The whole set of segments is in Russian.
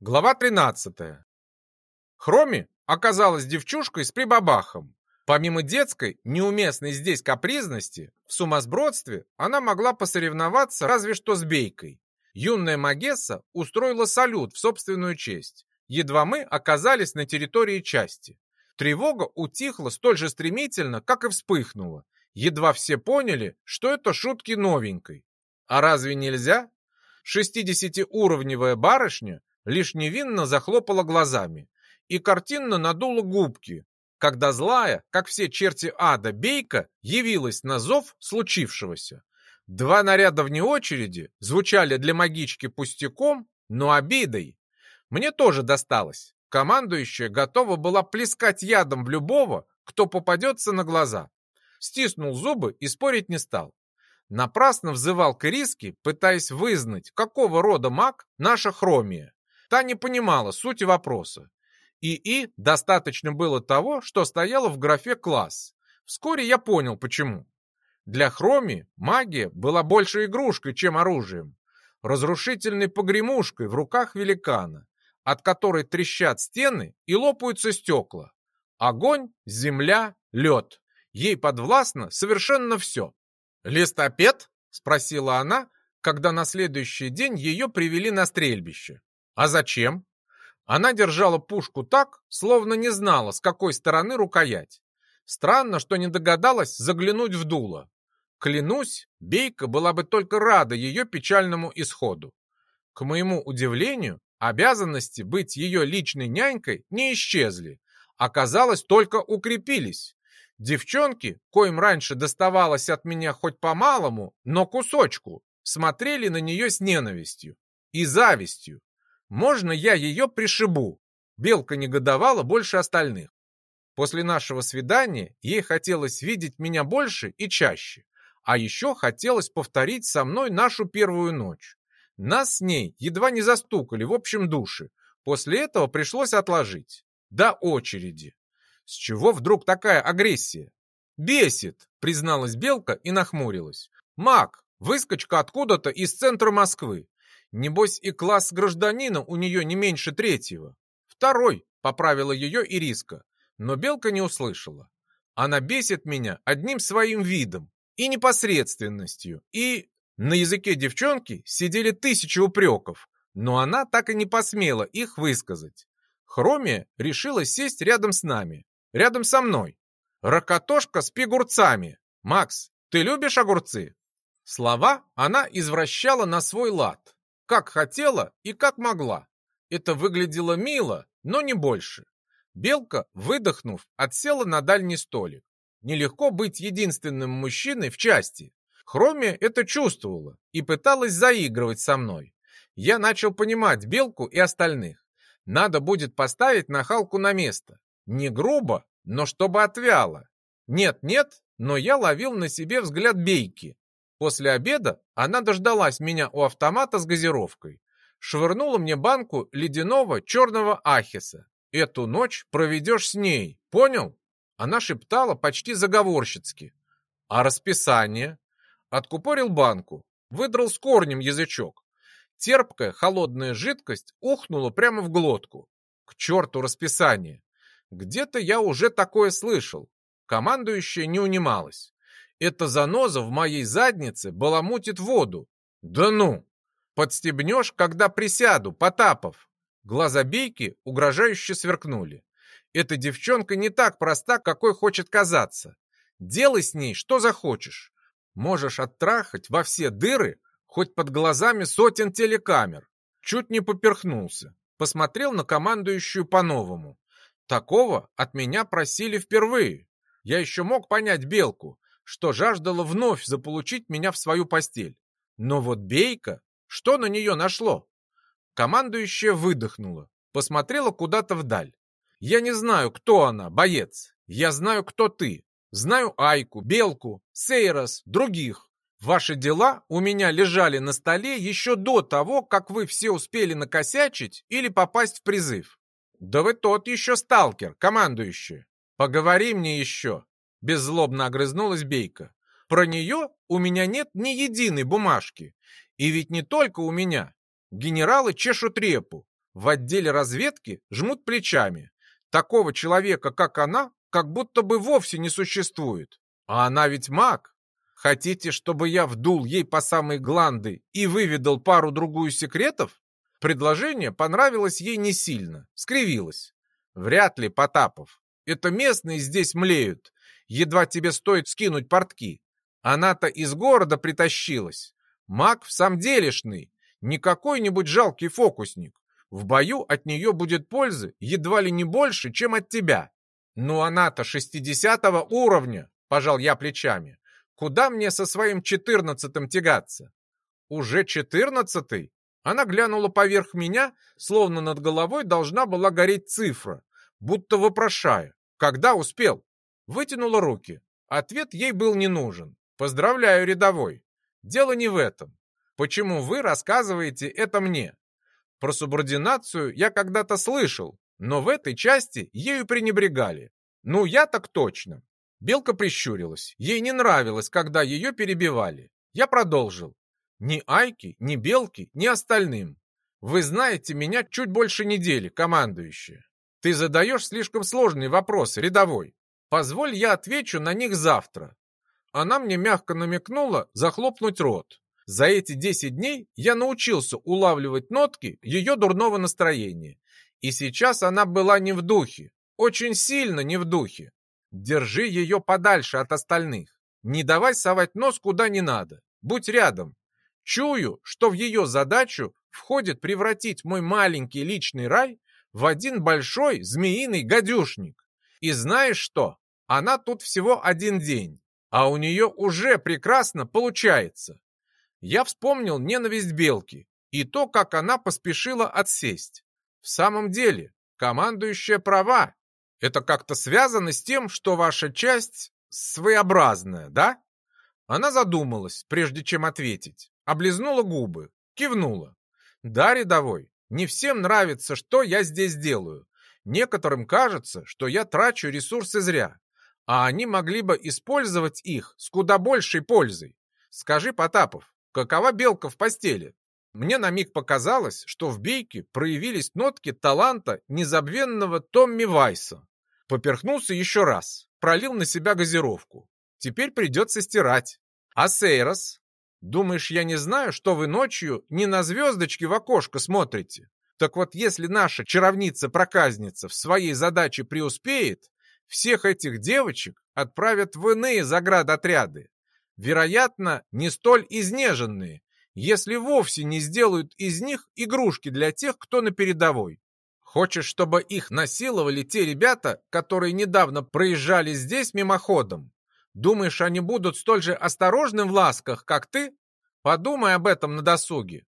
Глава 13. Хроми оказалась девчушкой с прибабахом. Помимо детской, неуместной здесь капризности, в сумасбродстве она могла посоревноваться разве что с Бейкой. Юная Магесса устроила салют в собственную честь. Едва мы оказались на территории части. Тревога утихла столь же стремительно, как и вспыхнула. Едва все поняли, что это шутки новенькой. А разве нельзя? Шестидесятиуровневая барышня лишь невинно захлопала глазами и картинно надула губки, когда злая, как все черти ада, бейка явилась на зов случившегося. Два наряда вне очереди звучали для магички пустяком, но обидой. Мне тоже досталось. Командующая готова была плескать ядом в любого, кто попадется на глаза. Стиснул зубы и спорить не стал. Напрасно взывал к Ириске, пытаясь вызнать, какого рода маг наша Хромия. Та не понимала сути вопроса. И и достаточно было того, что стояло в графе «класс». Вскоре я понял, почему. Для Хроми магия была больше игрушкой, чем оружием. Разрушительной погремушкой в руках великана, от которой трещат стены и лопаются стекла. Огонь, земля, лед. Ей подвластно совершенно все. «Листопед?» — спросила она, когда на следующий день ее привели на стрельбище. А зачем? Она держала пушку так, словно не знала, с какой стороны рукоять. Странно, что не догадалась заглянуть в дуло. Клянусь, Бейка была бы только рада ее печальному исходу. К моему удивлению, обязанности быть ее личной нянькой не исчезли, оказалось, только укрепились. Девчонки, коим раньше доставалось от меня хоть по-малому, но кусочку, смотрели на нее с ненавистью и завистью. Можно я ее пришибу? Белка негодовала больше остальных. После нашего свидания ей хотелось видеть меня больше и чаще. А еще хотелось повторить со мной нашу первую ночь. Нас с ней едва не застукали в общем душе. После этого пришлось отложить. До очереди. С чего вдруг такая агрессия? Бесит, призналась Белка и нахмурилась. Мак, выскочка откуда-то из центра Москвы. Небось и класс гражданина у нее не меньше третьего. Второй, поправила ее Ириска, но Белка не услышала. Она бесит меня одним своим видом и непосредственностью, и... На языке девчонки сидели тысячи упреков, но она так и не посмела их высказать. Хромия решила сесть рядом с нами, рядом со мной. Ракотошка с пигурцами. Макс, ты любишь огурцы? Слова она извращала на свой лад, как хотела и как могла. Это выглядело мило, но не больше. Белка, выдохнув, отсела на дальний столик. Нелегко быть единственным мужчиной в части. Хромия это чувствовала и пыталась заигрывать со мной. Я начал понимать Белку и остальных. Надо будет поставить нахалку на место. Не грубо, но чтобы отвяло. Нет-нет, но я ловил на себе взгляд Бейки, После обеда она дождалась меня у автомата с газировкой. Швырнула мне банку ледяного черного ахиса. Эту ночь проведешь с ней, понял? Она шептала почти заговорщицки. А расписание? Откупорил банку, выдрал с корнем язычок. Терпкая холодная жидкость ухнула прямо в глотку. К черту расписание. Где-то я уже такое слышал. Командующая не унималась. Эта заноза в моей заднице баламутит воду. Да ну! Подстебнешь, когда присяду, Потапов. Глаза Бейки угрожающе сверкнули. Эта девчонка не так проста, какой хочет казаться. Делай с ней что захочешь. Можешь оттрахать во все дыры, хоть под глазами сотен телекамер. Чуть не поперхнулся. Посмотрел на командующую по-новому. Такого от меня просили впервые. Я еще мог понять Белку, что жаждала вновь заполучить меня в свою постель. Но вот Бейка, что на нее нашло? Командующая выдохнула, посмотрела куда-то вдаль. Я не знаю, кто она, боец. Я знаю, кто ты. Знаю Айку, Белку, Сейрос, других. Ваши дела у меня лежали на столе еще до того, как вы все успели накосячить или попасть в призыв. Да вы тот еще сталкер, командующий. Поговори мне еще. Беззлобно огрызнулась Бейка. Про нее у меня нет ни единой бумажки. И ведь не только у меня. Генералы чешут репу. в отделе разведки жмут плечами. Такого человека, как она, как будто бы вовсе не существует. А она ведь маг. Хотите, чтобы я вдул ей по самой гланды и выведал пару-другую секретов? Предложение понравилось ей не сильно, скривилась. Вряд ли, Потапов. Это местные здесь млеют. Едва тебе стоит скинуть портки. Она-то из города притащилась. Маг в самом делешный, не какой-нибудь жалкий фокусник. В бою от нее будет пользы едва ли не больше, чем от тебя. Ну она-то шестидесятого уровня, пожал я плечами. Куда мне со своим четырнадцатым тягаться? Уже четырнадцатый? Она глянула поверх меня, словно над головой должна была гореть цифра, будто вопрошая, когда успел. Вытянула руки. Ответ ей был не нужен. Поздравляю, рядовой. Дело не в этом. Почему вы рассказываете это мне? Про субординацию я когда-то слышал, но в этой части ею пренебрегали. Ну, я так точно. Белка прищурилась. Ей не нравилось, когда ее перебивали. Я продолжил. Ни Айки, ни Белки, ни остальным. Вы знаете меня чуть больше недели, командующая. Ты задаешь слишком сложные вопросы, рядовой. Позволь, я отвечу на них завтра. Она мне мягко намекнула захлопнуть рот. За эти 10 дней я научился улавливать нотки ее дурного настроения. И сейчас она была не в духе, очень сильно не в духе. Держи ее подальше от остальных. Не давай совать нос куда не надо. Будь рядом. Чую, что в ее задачу входит превратить мой маленький личный рай в один большой змеиный гадюшник. И знаешь что? Она тут всего один день, а у нее уже прекрасно получается. Я вспомнил ненависть Белки и то, как она поспешила отсесть. В самом деле, командующая права, это как-то связано с тем, что ваша часть своеобразная, да? Она задумалась, прежде чем ответить, облизнула губы, кивнула. Да, рядовой, не всем нравится, что я здесь делаю. Некоторым кажется, что я трачу ресурсы зря, а они могли бы использовать их с куда большей пользой. Скажи, Потапов, какова белка в постели? Мне на миг показалось, что в бейке проявились нотки таланта незабвенного Томми Вайса. Поперхнулся еще раз, пролил на себя газировку. Теперь придется стирать. А Сейрос? Думаешь, я не знаю, что вы ночью не на звездочки в окошко смотрите? Так вот, если наша чаровница-проказница в своей задаче преуспеет, всех этих девочек отправят в иные заградотряды. Вероятно, не столь изнеженные, если вовсе не сделают из них игрушки для тех, кто на передовой. Хочешь, чтобы их насиловали те ребята, которые недавно проезжали здесь мимоходом? Думаешь, они будут столь же осторожны в ласках, как ты? Подумай об этом на досуге.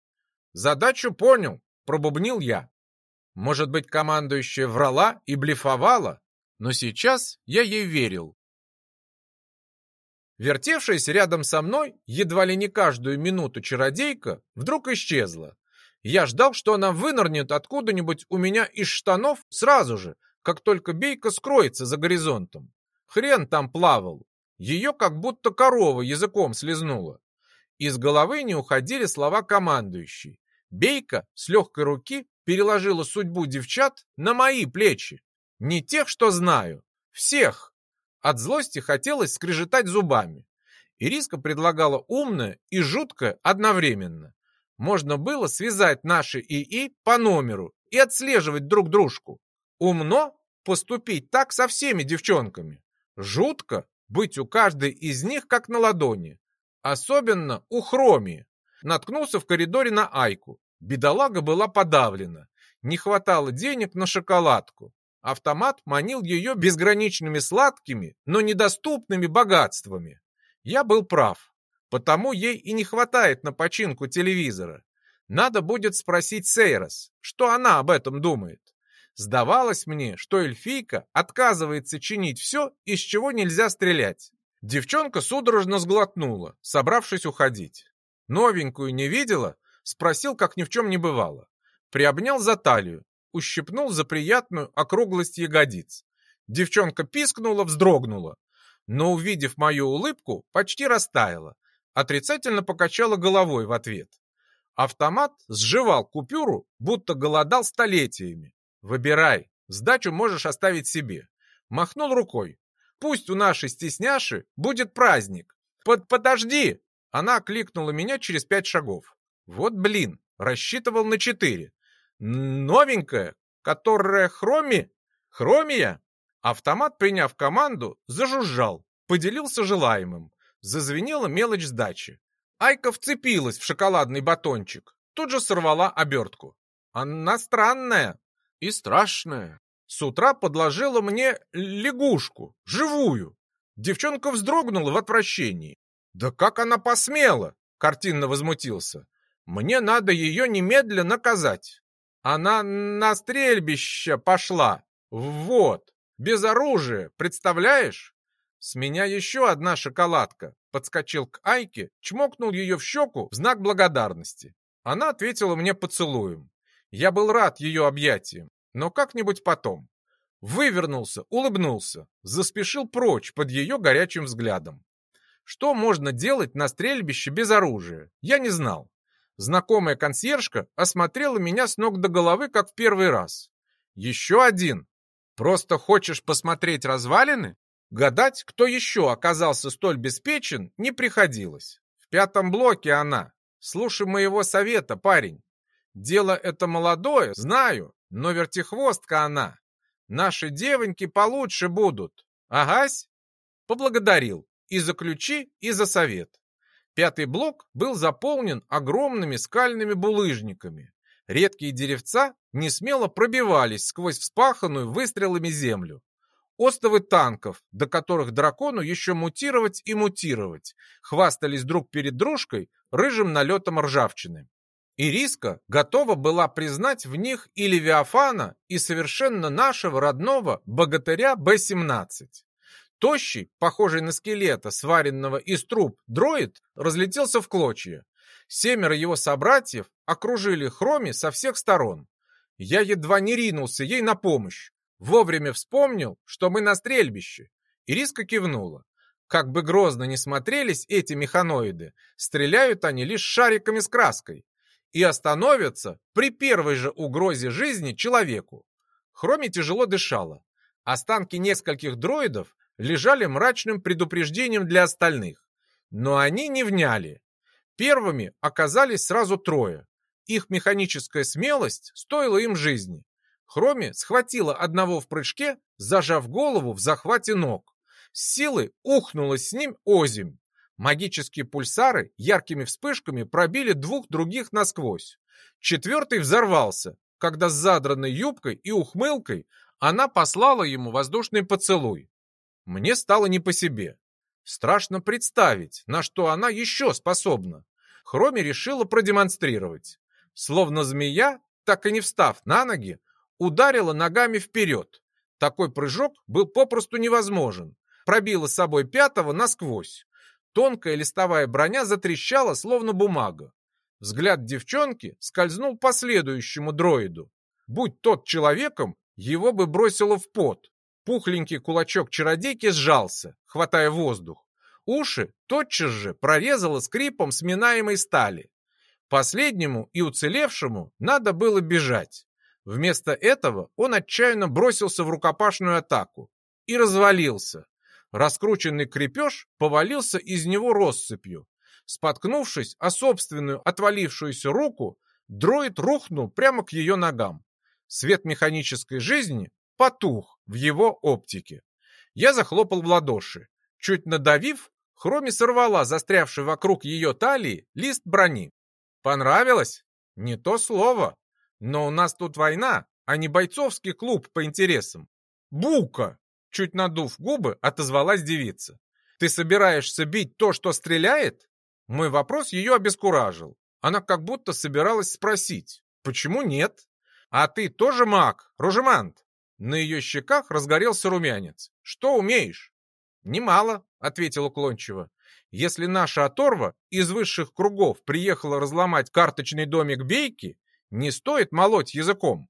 Задачу понял, пробубнил я. Может быть, командующая врала и блефовала? Но сейчас я ей верил. Вертевшаяся рядом со мной едва ли не каждую минуту чародейка вдруг исчезла. Я ждал, что она вынырнет откуда-нибудь у меня из штанов сразу же, как только бейка скроется за горизонтом. Хрен там плавал. Ее как будто корова языком слезнула. Из головы не уходили слова командующей. Бейка с легкой руки переложила судьбу девчат на мои плечи. Не тех, что знаю. Всех. От злости хотелось скрежетать зубами. Ириска предлагала умное и жуткое одновременно можно было связать наши ИИ по номеру и отслеживать друг дружку. Умно поступить так со всеми девчонками. Жутко быть у каждой из них как на ладони. Особенно у Хроми. Наткнулся в коридоре на Айку. Бедолага была подавлена. Не хватало денег на шоколадку. Автомат манил ее безграничными сладкими, но недоступными богатствами. Я был прав. Потому ей и не хватает на починку телевизора. Надо будет спросить Сейрос, что она об этом думает. Сдавалось мне, что эльфийка отказывается чинить все, из чего нельзя стрелять. Девчонка судорожно сглотнула, собравшись уходить. Новенькую не видела? Спросил, как ни в чем не бывало. Приобнял за талию, ущипнул за приятную округлость ягодиц. Девчонка пискнула, вздрогнула, но, увидев мою улыбку, почти растаяла, отрицательно покачала головой в ответ. Автомат сживал купюру, будто голодал столетиями. Выбирай, сдачу можешь оставить себе. Махнул рукой. Пусть у нашей стесняши будет праздник. Под подожди! Она кликнула меня через пять шагов. Вот блин, рассчитывал на четыре. Новенькая, которая хроми? Хромия? Автомат, приняв команду, зажужжал, поделился желаемым. Зазвенела мелочь сдачи. Айка вцепилась в шоколадный батончик, тут же сорвала обертку. Она странная и страшная. С утра подложила мне лягушку, живую. Девчонка вздрогнула в отвращении. «Да как она посмела?» — картинно возмутился. «Мне надо ее немедленно наказать. Она на стрельбище пошла. Вот, без оружия, представляешь?» «С меня еще одна шоколадка!» Подскочил к Айке, чмокнул ее в щеку в знак благодарности. Она ответила мне поцелуем. Я был рад ее объятиям, но как-нибудь потом. Вывернулся, улыбнулся, заспешил прочь под ее горячим взглядом. Что можно делать на стрельбище без оружия, я не знал. Знакомая консьержка осмотрела меня с ног до головы, как в первый раз. Еще один. Просто хочешь посмотреть развалины? Гадать, кто еще оказался столь беспечен, не приходилось. В пятом блоке она. Слушай моего совета, парень. Дело это молодое, знаю, но вертихвостка она. Наши девоньки получше будут. Агась? Поблагодарил. И за ключи, и за совет. Пятый блок был заполнен огромными скальными булыжниками. Редкие деревца не смело пробивались сквозь вспаханную выстрелами землю. Остовы танков, до которых дракону еще мутировать и мутировать, хвастались друг перед дружкой рыжим налетом ржавчины. Ириска готова была признать в них и Левиафана, и совершенно нашего родного богатыря Б-17. Тощий, похожий на скелета, сваренного из труб, дроид разлетелся в клочья. Семеро его собратьев окружили Хроми со всех сторон. Я едва не ринулся ей на помощь, Вовремя вспомнил, что мы на стрельбище. Ириска кивнула. Как бы грозно ни смотрелись эти механоиды, стреляют они лишь шариками с краской и остановятся при первой же угрозе жизни человеку. Хроми тяжело дышала. Останки нескольких дроидов лежали мрачным предупреждением для остальных. Но они не вняли. Первыми оказались сразу трое. Их механическая смелость стоила им жизни. Хроми схватила одного в прыжке, зажав голову в захвате ног. С силы ухнулась с ним озимь. Магические пульсары яркими вспышками пробили двух других насквозь. Четвертый взорвался, когда с задранной юбкой и ухмылкой она послала ему воздушный поцелуй. Мне стало не по себе. Страшно представить, на что она еще способна. Хроми решила продемонстрировать. Словно змея, так и не встав на ноги, ударила ногами вперед. Такой прыжок был попросту невозможен. Пробила с собой пятого насквозь. Тонкая листовая броня затрещала, словно бумага. Взгляд девчонки скользнул по следующему дроиду. Будь тот человеком, его бы бросило в пот. Пухленький кулачок чародейки сжался, хватая воздух. Уши тотчас же прорезало скрипом сминаемой стали. Последнему и уцелевшему надо было бежать. Вместо этого он отчаянно бросился в рукопашную атаку и развалился. Раскрученный крепеж повалился из него россыпью. Споткнувшись о собственную отвалившуюся руку, дроид рухнул прямо к ее ногам. Свет механической жизни потух в его оптике. Я захлопал в ладоши. Чуть надавив, Хроми сорвала застрявший вокруг ее талии лист брони. Понравилось? Не то слово. Но у нас тут война, а не бойцовский клуб по интересам. Бука! Чуть надув губы, отозвалась девица. Ты собираешься бить то, что стреляет? Мой вопрос ее обескуражил. Она как будто собиралась спросить, почему нет? А ты тоже маг, Ружемант? На ее щеках разгорелся румянец. Что умеешь? Немало, ответил уклончиво. Если наша оторва из высших кругов приехала разломать карточный домик Бейки, не стоит молоть языком.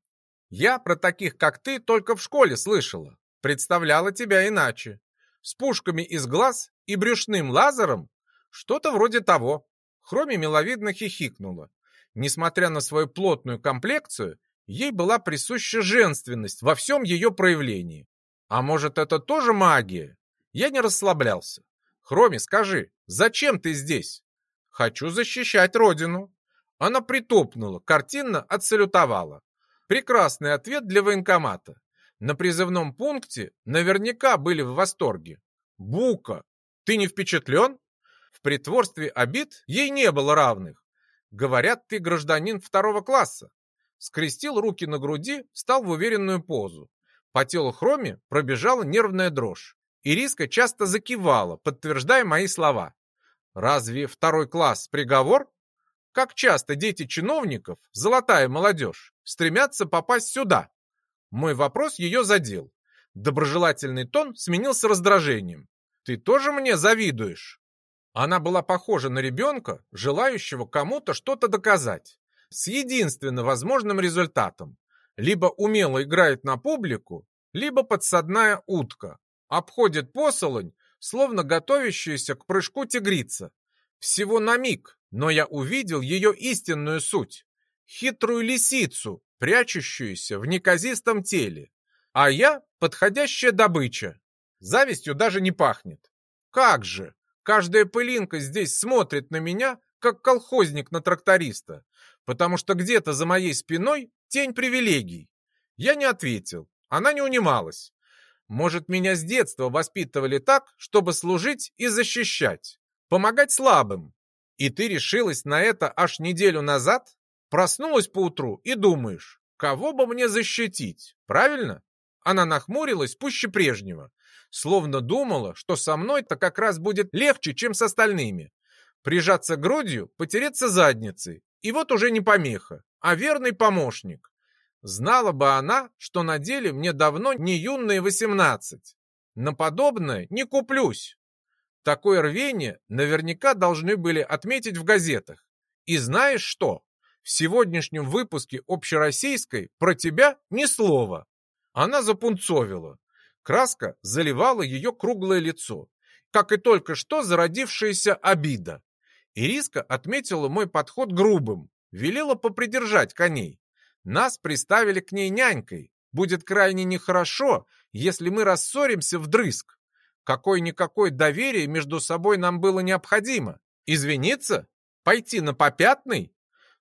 Я про таких, как ты, только в школе слышала. Представляла тебя иначе. С пушками из глаз и брюшным лазером? Что-то вроде того. Хроми миловидно хихикнула. Несмотря на свою плотную комплекцию, ей была присуща женственность во всем ее проявлении. А может, это тоже магия? Я не расслаблялся. Хроми, скажи, зачем ты здесь? Хочу защищать родину. Она притопнула, картинно отсалютовала. Прекрасный ответ для военкомата. На призывном пункте наверняка были в восторге. Бука, ты не впечатлен? В притворстве обид ей не было равных. Говорят, ты гражданин второго класса. Скрестил руки на груди, встал в уверенную позу. По телу Хроми пробежала нервная дрожь. Ириска часто закивала, подтверждая мои слова. Разве второй класс приговор? Как часто дети чиновников, золотая молодежь, стремятся попасть сюда? Мой вопрос ее задел. Доброжелательный тон сменился раздражением. Ты тоже мне завидуешь? Она была похожа на ребенка, желающего кому-то что-то доказать. С единственно возможным результатом. Либо умело играет на публику, либо подсадная утка. Обходит посолонь, словно готовящаяся к прыжку тигрица. Всего на миг, но я увидел ее истинную суть. Хитрую лисицу, прячущуюся в неказистом теле. А я — подходящая добыча. Завистью даже не пахнет. Как же! Каждая пылинка здесь смотрит на меня, как колхозник на тракториста, потому что где-то за моей спиной тень привилегий. Я не ответил, она не унималась. Может, меня с детства воспитывали так, чтобы служить и защищать, помогать слабым. И ты решилась на это аж неделю назад? Проснулась поутру и думаешь, кого бы мне защитить, правильно? Она нахмурилась пуще прежнего, словно думала, что со мной-то как раз будет легче, чем с остальными. Прижаться грудью, потереться задницей, и вот уже не помеха, а верный помощник. Знала бы она, что на деле мне давно не юные восемнадцать. На подобное не куплюсь. Такое рвение наверняка должны были отметить в газетах. И знаешь что? В сегодняшнем выпуске общероссийской про тебя ни слова. Она запунцовила. Краска заливала ее круглое лицо, как и только что зародившаяся обида. Ириска отметила мой подход грубым, велела попридержать коней. Нас приставили к ней нянькой. Будет крайне нехорошо, если мы рассоримся вдрызг. Какое-никакое доверие между собой нам было необходимо. Извиниться? Пойти на попятный?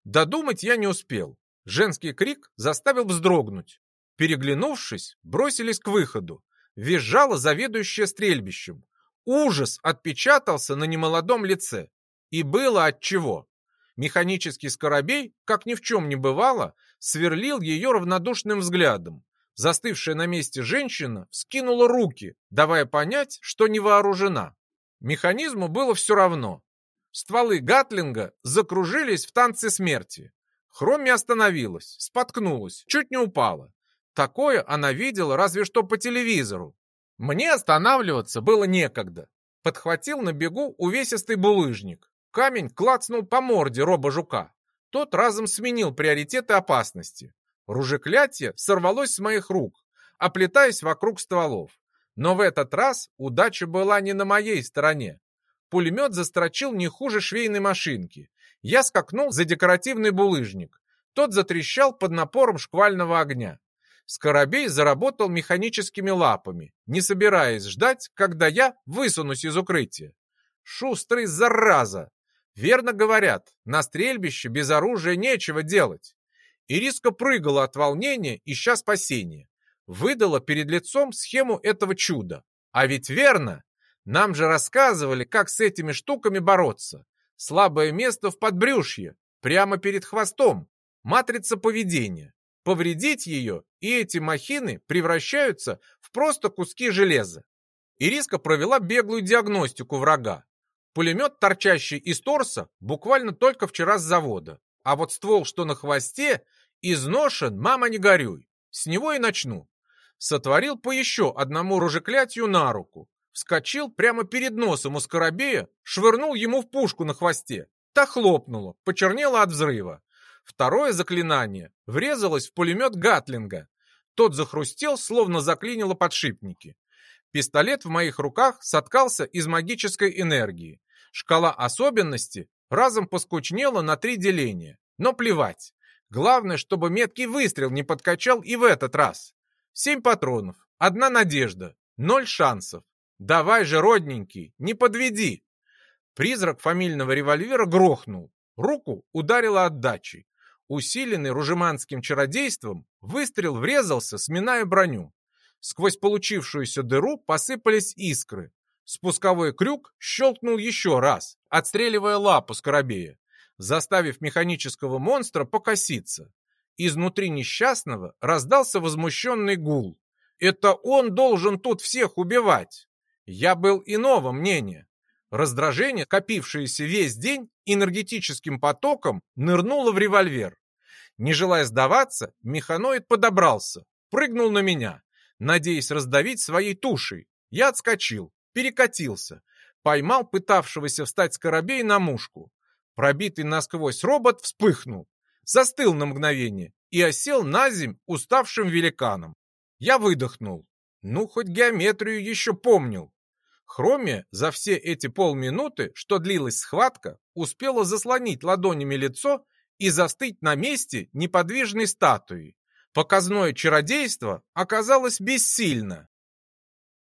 Додумать я не успел. Женский крик заставил вздрогнуть. Переглянувшись, бросились к выходу. Визжала заведующая стрельбищем. Ужас отпечатался на немолодом лице. И было от чего. Механический скоробей, как ни в чем не бывало, сверлил ее равнодушным взглядом. Застывшая на месте женщина скинула руки, давая понять, что не вооружена. Механизму было все равно. Стволы Гатлинга закружились в танце смерти. Хроми остановилась, споткнулась, чуть не упала. Такое она видела разве что по телевизору. Мне останавливаться было некогда. Подхватил на бегу увесистый булыжник. Камень клацнул по морде роба-жука. Тот разом сменил приоритеты опасности. Ружеклятие сорвалось с моих рук, оплетаясь вокруг стволов. Но в этот раз удача была не на моей стороне. Пулемет застрочил не хуже швейной машинки. Я скакнул за декоративный булыжник. Тот затрещал под напором шквального огня. Скоробей заработал механическими лапами, не собираясь ждать, когда я высунусь из укрытия. Шустрый зараза! Верно говорят, на стрельбище без оружия нечего делать. Ириска прыгала от волнения, ища спасения. Выдала перед лицом схему этого чуда. А ведь верно! Нам же рассказывали, как с этими штуками бороться. Слабое место в подбрюшье, прямо перед хвостом. Матрица поведения. Повредить ее, и эти махины превращаются в просто куски железа. Ириска провела беглую диагностику врага. Пулемет, торчащий из торса, буквально только вчера с завода. А вот ствол, что на хвосте, изношен, мама не горюй. С него и начну. Сотворил по еще одному ружеклятию на руку. Вскочил прямо перед носом у скоробея, швырнул ему в пушку на хвосте. Та хлопнула, почернела от взрыва. Второе заклинание врезалось в пулемет Гатлинга. Тот захрустел, словно заклинило подшипники. Пистолет в моих руках соткался из магической энергии. Шкала особенности разом поскучнела на три деления. Но плевать. Главное, чтобы меткий выстрел не подкачал и в этот раз. Семь патронов, одна надежда, ноль шансов. Давай же, родненький, не подведи. Призрак фамильного револьвера грохнул. Руку ударила отдачей. Усиленный ружеманским чародейством, выстрел врезался, сминая броню. Сквозь получившуюся дыру посыпались искры. Спусковой крюк щелкнул еще раз, отстреливая лапу скоробея, заставив механического монстра покоситься. Изнутри несчастного раздался возмущенный гул. «Это он должен тут всех убивать!» Я был иного мнения. Раздражение, копившееся весь день, энергетическим потоком нырнуло в револьвер. Не желая сдаваться, механоид подобрался, прыгнул на меня, надеясь раздавить своей тушей. Я отскочил, перекатился, поймал пытавшегося встать скоробей на мушку. Пробитый насквозь робот вспыхнул, застыл на мгновение и осел на земь уставшим великаном. Я выдохнул. Ну, хоть геометрию еще помнил. Хромия за все эти полминуты, что длилась схватка, успела заслонить ладонями лицо и застыть на месте неподвижной статуей. Показное чародейство оказалось бессильно.